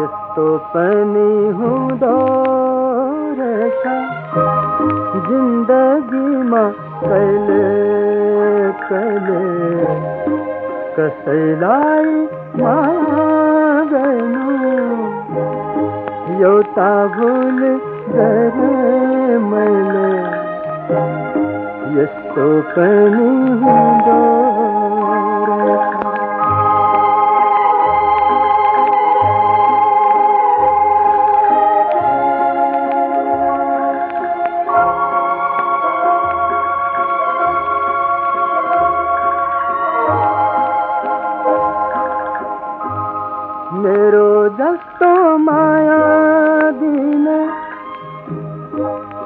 यस्तो पनि हुँदो रहेछ जिन्दगीमा कहिले कहिले कसैलाई माया गर्नु एउटा भुल गरे मैले यस्तो पनि हुँदो मेरो जस्तो माया दिने।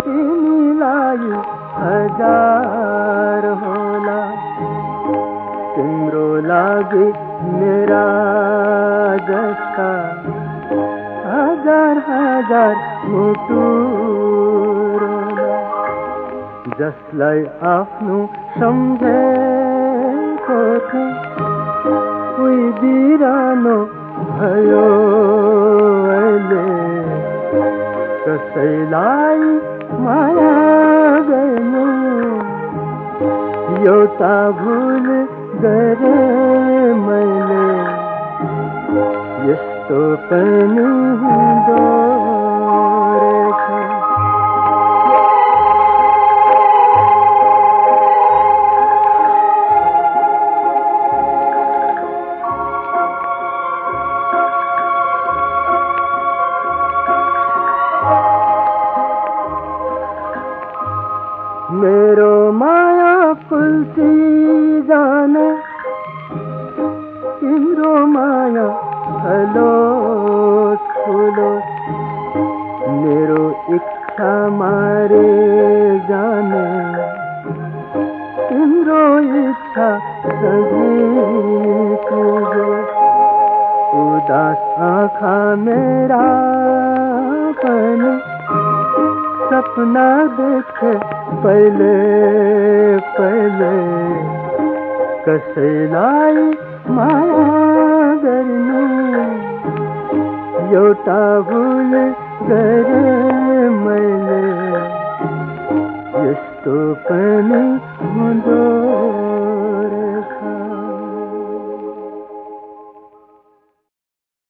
तिमीलाई हजार होला। तिम्रो लागि मेरा जस्ता हजार हजार मुटु जसलाई आफ्नो सम्झेको थियो बिरानो भयो अहिले कसैलाई माया गर्नु। एउटा भुल गरे मैले यस्तो पनि हुँदो मेरो माया फुल्ती जाने। तिम्रो माया हलो ठुलो। मेरो इच्छा मारे जाने। तिम्रो इच्छा उदास आँखा मेरा सपना देखे पहले पहले। कसैलाई माया गर्नु एउटा भुल गरे मैले यस्तो हुँदो